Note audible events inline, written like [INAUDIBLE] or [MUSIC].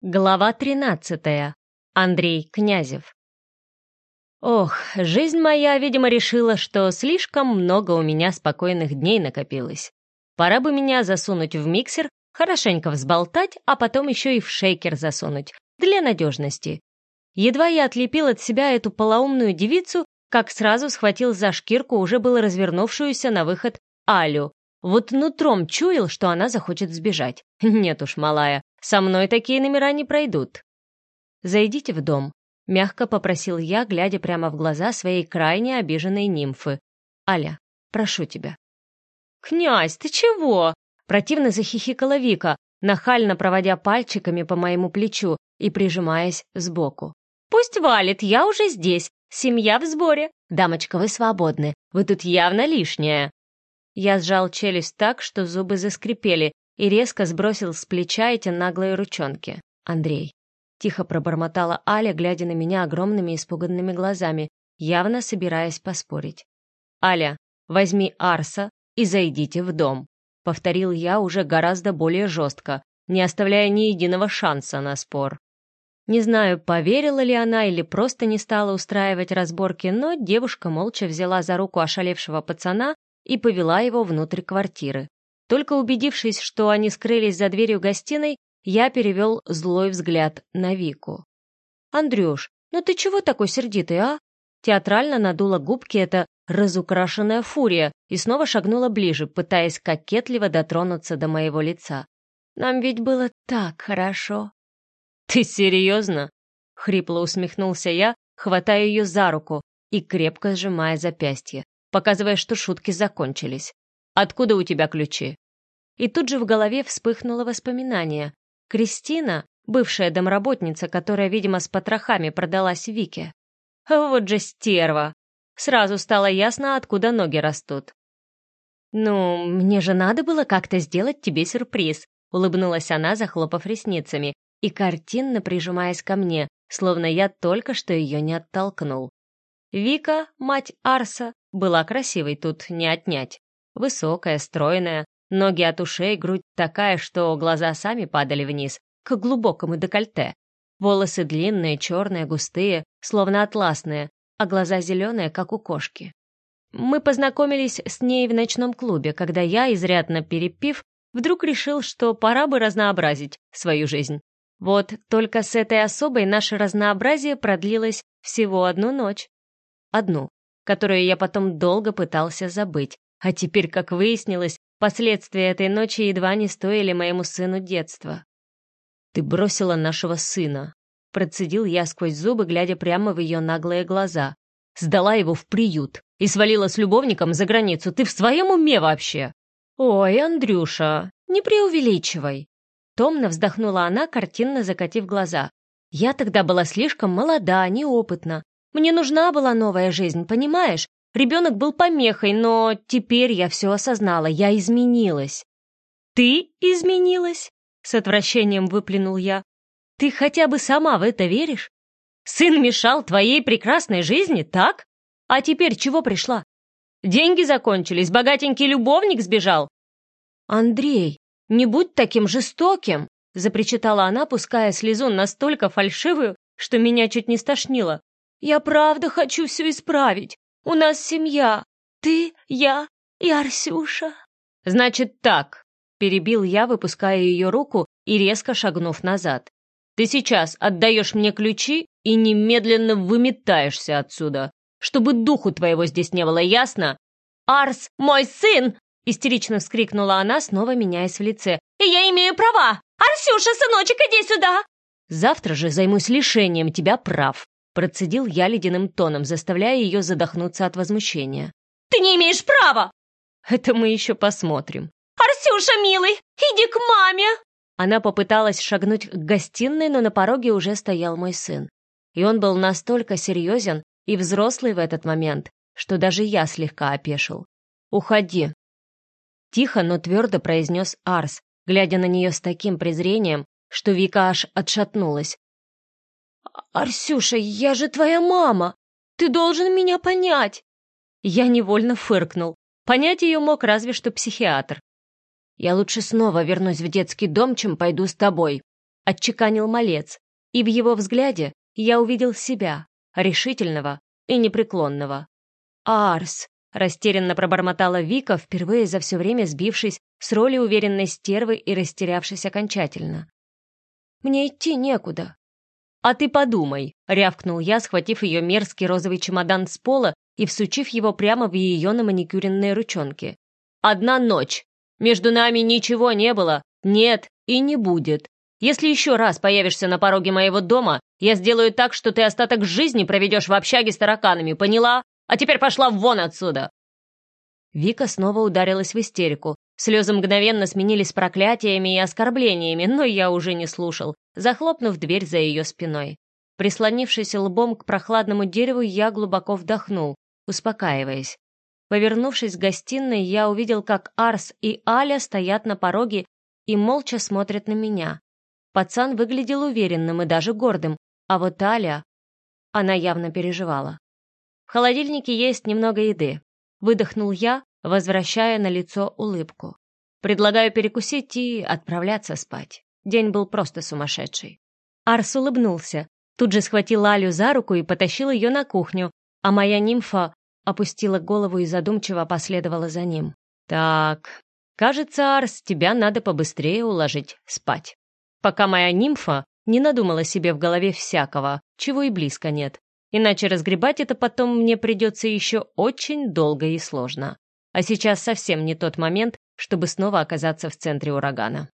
Глава 13. Андрей Князев. Ох, жизнь моя, видимо, решила, что слишком много у меня спокойных дней накопилось. Пора бы меня засунуть в миксер, хорошенько взболтать, а потом еще и в шейкер засунуть, для надежности. Едва я отлепил от себя эту полоумную девицу, как сразу схватил за шкирку уже было развернувшуюся на выход Алю. Вот нутром чуял, что она захочет сбежать. [LAUGHS] Нет уж, малая, со мной такие номера не пройдут. Зайдите в дом, мягко попросил я, глядя прямо в глаза своей крайне обиженной нимфы. Аля, прошу тебя. Князь, ты чего? Противно захихикала Вика, нахально проводя пальчиками по моему плечу и прижимаясь сбоку. «Пусть валит, я уже здесь. Семья в сборе. Дамочка, вы свободны. Вы тут явно лишняя». Я сжал челюсть так, что зубы заскрипели, и резко сбросил с плеча эти наглые ручонки. «Андрей», — тихо пробормотала Аля, глядя на меня огромными испуганными глазами, явно собираясь поспорить. «Аля, возьми Арса и зайдите в дом», — повторил я уже гораздо более жестко, не оставляя ни единого шанса на спор. Не знаю, поверила ли она или просто не стала устраивать разборки, но девушка молча взяла за руку ошалевшего пацана и повела его внутрь квартиры. Только убедившись, что они скрылись за дверью гостиной, я перевел злой взгляд на Вику. «Андрюш, ну ты чего такой сердитый, а?» Театрально надула губки эта разукрашенная фурия и снова шагнула ближе, пытаясь кокетливо дотронуться до моего лица. «Нам ведь было так хорошо». «Ты серьезно?» — хрипло усмехнулся я, хватая ее за руку и крепко сжимая запястье, показывая, что шутки закончились. Откуда у тебя ключи?» И тут же в голове вспыхнуло воспоминание. Кристина, бывшая домработница, которая, видимо, с потрохами продалась Вике. Вот же стерва! Сразу стало ясно, откуда ноги растут. «Ну, мне же надо было как-то сделать тебе сюрприз», улыбнулась она, захлопав ресницами, и картинно прижимаясь ко мне, словно я только что ее не оттолкнул. Вика, мать Арса, была красивой тут не отнять. Высокая, стройная, ноги от ушей, грудь такая, что глаза сами падали вниз, к глубокому декольте. Волосы длинные, черные, густые, словно атласные, а глаза зеленые, как у кошки. Мы познакомились с ней в ночном клубе, когда я, изрядно перепив, вдруг решил, что пора бы разнообразить свою жизнь. Вот только с этой особой наше разнообразие продлилось всего одну ночь. Одну, которую я потом долго пытался забыть, а теперь, как выяснилось, последствия этой ночи едва не стоили моему сыну детства. «Ты бросила нашего сына», — процедил я сквозь зубы, глядя прямо в ее наглые глаза. «Сдала его в приют и свалила с любовником за границу. Ты в своем уме вообще?» «Ой, Андрюша, не преувеличивай!» Томно вздохнула она, картинно закатив глаза. «Я тогда была слишком молода, неопытна. Мне нужна была новая жизнь, понимаешь? Ребенок был помехой, но теперь я все осознала, я изменилась. «Ты изменилась?» — с отвращением выплюнул я. «Ты хотя бы сама в это веришь? Сын мешал твоей прекрасной жизни, так? А теперь чего пришла? Деньги закончились, богатенький любовник сбежал?» «Андрей, не будь таким жестоким!» — запричитала она, пуская слезу настолько фальшивую, что меня чуть не стошнило. «Я правда хочу все исправить. У нас семья. Ты, я и Арсюша». «Значит так», — перебил я, выпуская ее руку и резко шагнув назад. «Ты сейчас отдаешь мне ключи и немедленно выметаешься отсюда, чтобы духу твоего здесь не было, ясно?» «Арс, мой сын!» — истерично вскрикнула она, снова меняясь в лице. «И я имею права! Арсюша, сыночек, иди сюда!» «Завтра же займусь лишением тебя прав», Процедил я ледяным тоном, заставляя ее задохнуться от возмущения. «Ты не имеешь права!» «Это мы еще посмотрим». «Арсюша, милый, иди к маме!» Она попыталась шагнуть к гостиной, но на пороге уже стоял мой сын. И он был настолько серьезен и взрослый в этот момент, что даже я слегка опешил. «Уходи!» Тихо, но твердо произнес Арс, глядя на нее с таким презрением, что Вика аж отшатнулась, «Арсюша, я же твоя мама! Ты должен меня понять!» Я невольно фыркнул. Понять ее мог разве что психиатр. «Я лучше снова вернусь в детский дом, чем пойду с тобой», отчеканил малец, и в его взгляде я увидел себя, решительного и непреклонного. «Арс!» — растерянно пробормотала Вика, впервые за все время сбившись с роли уверенной стервы и растерявшись окончательно. «Мне идти некуда». «А ты подумай», — рявкнул я, схватив ее мерзкий розовый чемодан с пола и всучив его прямо в ее на маникюренные ручонки. «Одна ночь. Между нами ничего не было, нет и не будет. Если еще раз появишься на пороге моего дома, я сделаю так, что ты остаток жизни проведешь в общаге с тараканами, поняла? А теперь пошла вон отсюда!» Вика снова ударилась в истерику. Слезы мгновенно сменились проклятиями и оскорблениями, но я уже не слушал, захлопнув дверь за ее спиной. Прислонившись лбом к прохладному дереву, я глубоко вдохнул, успокаиваясь. Повернувшись в гостиной, я увидел, как Арс и Аля стоят на пороге и молча смотрят на меня. Пацан выглядел уверенным и даже гордым, а вот Аля... Она явно переживала. В холодильнике есть немного еды. Выдохнул я, возвращая на лицо улыбку. Предлагаю перекусить и отправляться спать. День был просто сумасшедший. Арс улыбнулся, тут же схватил Алю за руку и потащил ее на кухню, а моя нимфа опустила голову и задумчиво последовала за ним. «Так, кажется, Арс, тебя надо побыстрее уложить спать. Пока моя нимфа не надумала себе в голове всякого, чего и близко нет. Иначе разгребать это потом мне придется еще очень долго и сложно. А сейчас совсем не тот момент, чтобы снова оказаться в центре урагана.